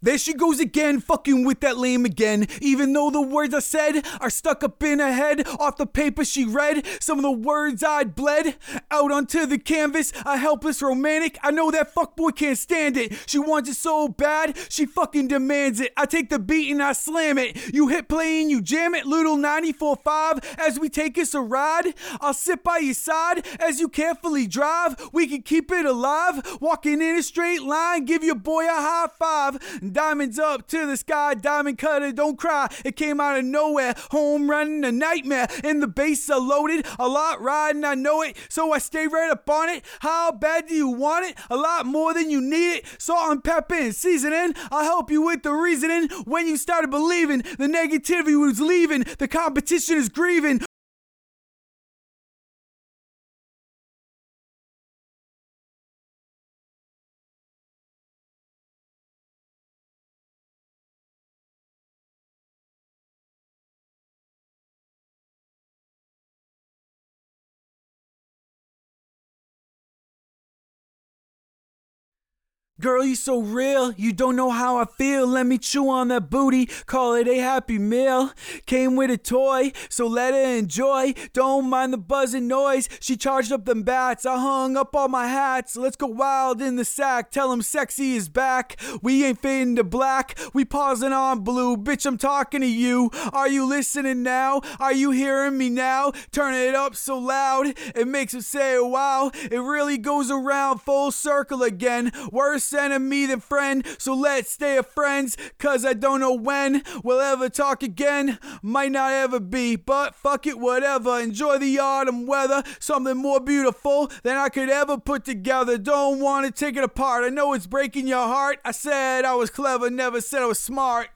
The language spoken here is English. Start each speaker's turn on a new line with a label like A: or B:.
A: There she goes again, fucking with that lame again. Even though the words I said are stuck up in her head, off the paper she read, some of the words I'd bled out onto the canvas. A helpless romantic. I know that fuckboy can't stand it. She wants it so bad, she fucking demands it. I take the beat and I slam it. You hit play and you jam it, little 94.5. As we take us a ride, I'll sit by your side as you carefully drive. We can keep it alive, walking in a straight line. Give your boy a high five. Diamonds up to the sky, diamond cutter, don't cry. It came out of nowhere, home running a nightmare. And the bass are loaded, a lot riding, I know it. So I stay right up on it. How bad do you want it? A lot more than you need it. Salt and pepper and seasoning. I'll help you with the reasoning. When you started believing, the negativity was leaving. The competition is grieving. Girl, you so real, you don't know how I feel. Let me chew on that booty, call it a happy meal. Came with a toy, so let her enjoy. Don't mind the buzzing noise. She charged up them bats, I hung up all my hats. Let's go wild in the sack, tell him sexy is back. We ain't fading to black, we pausing on blue. Bitch, I'm talking to you. Are you listening now? Are you hearing me now? Turn it up so loud, it makes it say wow. It really goes around full circle again. Worse enemy than friend, so let's stay a friends. Cause I don't know when we'll ever talk again. Might not ever be, but fuck it, whatever. Enjoy the autumn weather, something more beautiful than I could ever put together. Don't wanna take it apart. I know it's breaking your heart. I said I was clever, never said I was smart.